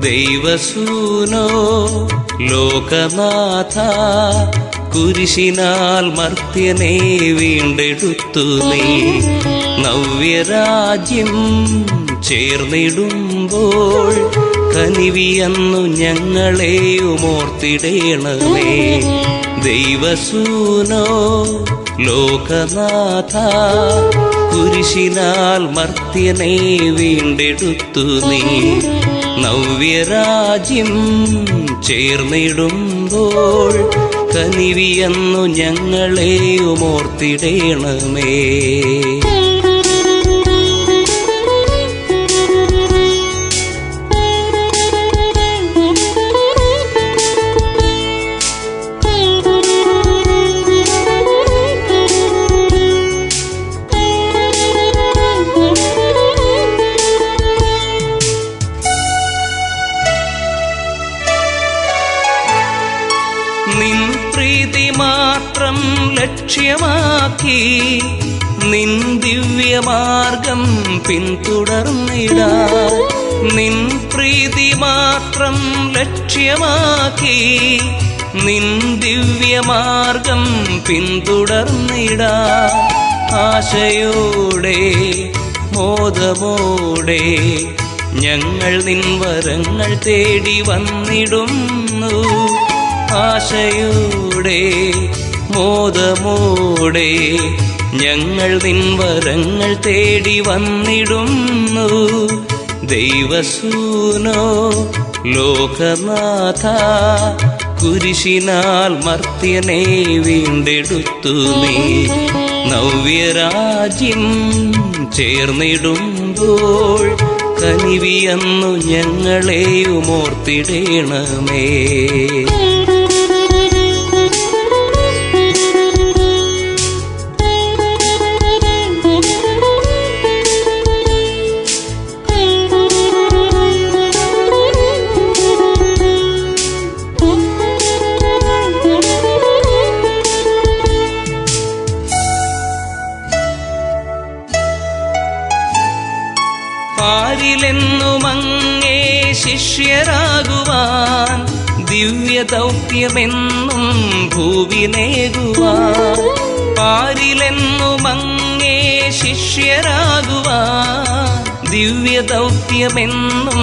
ദൈവസൂനോ ലോകനാഥ കുരിശിനാൽ മർത്യനെ വീണ്ടെടുത്തു നീ. നവ്യരാജ്യം ചേർന്നിടുമ്പോൾ കനിവിയെന്നു ഞങ്ങളെയും ഓർത്തിടേണമേ. ദൈവസൂനോ ലോകനാഥ കുരിശിനാൽ മർത്യനെ വീണ്ടെടുത്തു നീ. നവ്യരാജ്യം ചേർന്നിടുമ്പോൾ കനിവിയെന്നു ഞങ്ങളെയും ഓർത്തിടേണമേ ലക്ഷ്യമാക്കി നിൻ ദിവ്യമാർഗം പിന്തുടർന്നിടാ. നിൻ പ്രീതി മാത്രം ലക്ഷ്യമാക്കി നിൻ ദിവ്യമാർഗം പിന്തുടർന്നിടാ. ആശയോടെ മോദമോടെ ഞങ്ങൾ നിൻ വരങ്ങൾ തേടി വന്നിടുന്നു. ആശയോടെ മോദമോടെ ഞങ്ങൾ നിൻവരങ്ങൾ തേടി വന്നിടുന്നു. ദൈവസൂനോ ലോകനാഥ കുരിശിനാൽ മർത്യനെ വീണ്ടെടുത്തു നീ. നവ്യരാജ്യം ചേർന്നിടുമ്പോൾ കനിവിയെന്നു ഞങ്ങളെയും ഓർത്തിടേണമേ പാരിലെന്നും അങ്ങേ ശിഷ്യരാകുവാൻ ദിവ്യ ദൗത്യമെന്നും ഭൂവിനേകുവാൻ പാരിലെന്നുമങ്ങേ ശിഷ്യരാകുവാൻ ദിവ്യ ദൗത്യമെന്നും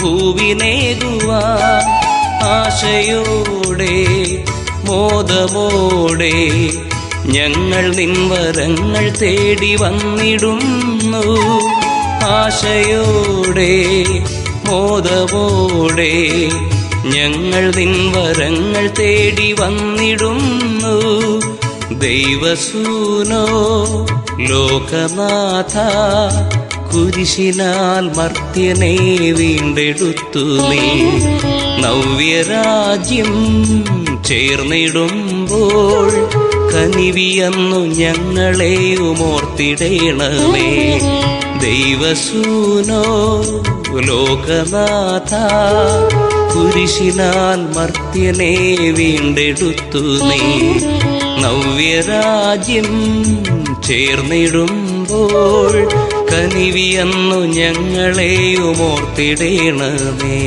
ഭൂവിനേകുവാൻ. ആശയോടെ മോദമോടെ ഞങ്ങൾ നിൻവരങ്ങൾ തേടി വന്നിടുന്നു. ആശയോടെ ബോധവോടെ ഞങ്ങൾ നിൻവരങ്ങൾ തേടി വന്നിടുന്നു. ദൈവസൂനോ ലോകനാഥ കുരിശിനാൽ മർത്യനെ വീണ്ടെടുത്തു നീ. നവ്യരാജ്യം ചേർന്നിടുമ്പോൾ കനിവിയെന്നു ഞങ്ങളെയും ഓർത്തിടേണമേ ദൈവസൂനോ ലോകനാഥ കുരിശിനാൽ മർത്യനെ വീണ്ടെടുത്തു നീ. നവ്യരാജ്യം ചേർന്നിടുമ്പോൾ കനിവിയെന്നു ഞങ്ങളെയും ഓർത്തിടേണമേ